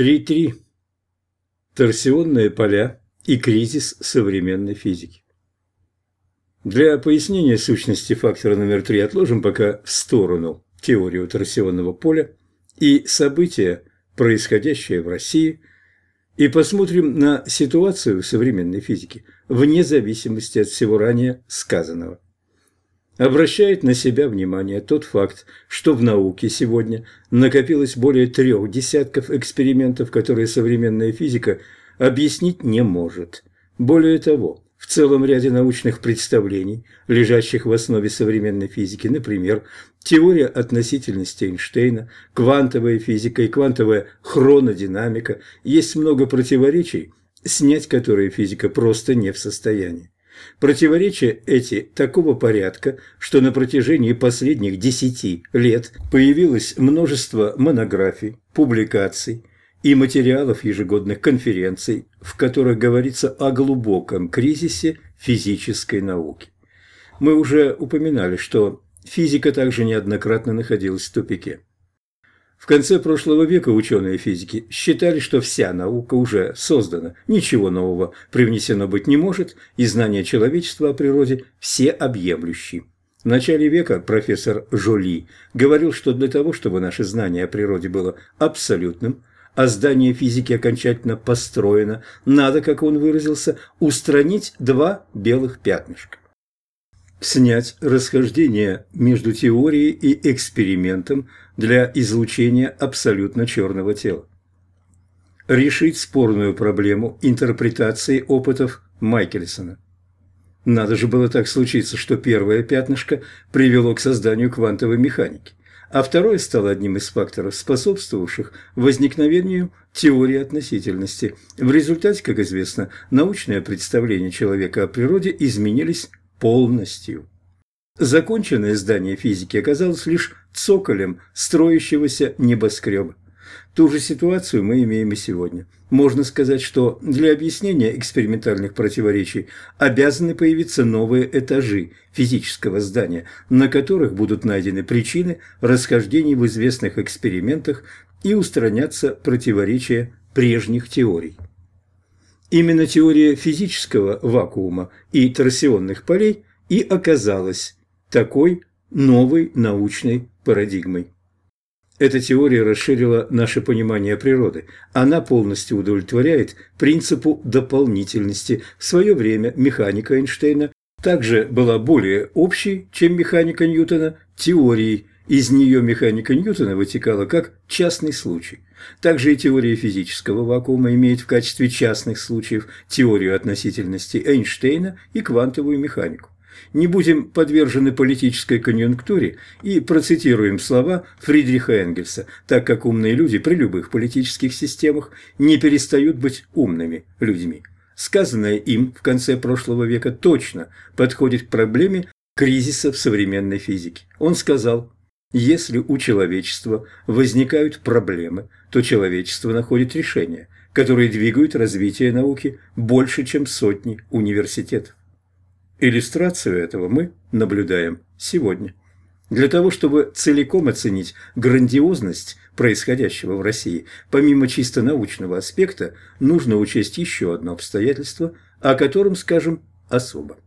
3.3. Торсионные поля и кризис современной физики. Для пояснения сущности фактора номер 3 отложим пока в сторону теорию торсионного поля и события, происходящие в России, и посмотрим на ситуацию в современной физике вне зависимости от всего ранее сказанного обращает на себя внимание тот факт, что в науке сегодня накопилось более трех десятков экспериментов, которые современная физика объяснить не может. Более того, в целом ряде научных представлений, лежащих в основе современной физики, например, теория относительности Эйнштейна, квантовая физика и квантовая хронодинамика, есть много противоречий, снять которые физика просто не в состоянии. Противоречия эти такого порядка, что на протяжении последних десяти лет появилось множество монографий, публикаций и материалов ежегодных конференций, в которых говорится о глубоком кризисе физической науки. Мы уже упоминали, что физика также неоднократно находилась в тупике. В конце прошлого века ученые физики считали, что вся наука уже создана, ничего нового привнесено быть не может, и знания человечества о природе всеобъемлющие. В начале века профессор Жоли говорил, что для того, чтобы наше знание о природе было абсолютным, а здание физики окончательно построено, надо, как он выразился, устранить два белых пятнышка снять расхождение между теорией и экспериментом для излучения абсолютно черного тела. Решить спорную проблему интерпретации опытов Майкельсона. Надо же было так случиться, что первое пятнышко привело к созданию квантовой механики, а второе стало одним из факторов, способствовавших возникновению теории относительности. В результате, как известно, научное представление человека о природе изменились полностью. Законченное здание физики оказалось лишь цоколем строящегося небоскреба. Ту же ситуацию мы имеем и сегодня. Можно сказать, что для объяснения экспериментальных противоречий обязаны появиться новые этажи физического здания, на которых будут найдены причины расхождений в известных экспериментах и устранятся противоречия прежних теорий. Именно теория физического вакуума и торсионных полей и оказалась такой новой научной парадигмой. Эта теория расширила наше понимание природы. Она полностью удовлетворяет принципу дополнительности. В свое время механика Эйнштейна также была более общей, чем механика Ньютона, теорией. Из нее механика Ньютона вытекала как частный случай. Также и теория физического вакуума имеет в качестве частных случаев теорию относительности Эйнштейна и квантовую механику. Не будем подвержены политической конъюнктуре и процитируем слова Фридриха Энгельса, так как умные люди при любых политических системах не перестают быть умными людьми. Сказанное им в конце прошлого века точно подходит к проблеме кризиса в современной физике. Он сказал, если у человечества возникают проблемы, то человечество находит решения, которые двигают развитие науки больше, чем сотни университетов. Иллюстрацию этого мы наблюдаем сегодня. Для того, чтобы целиком оценить грандиозность происходящего в России, помимо чисто научного аспекта, нужно учесть еще одно обстоятельство, о котором скажем особо.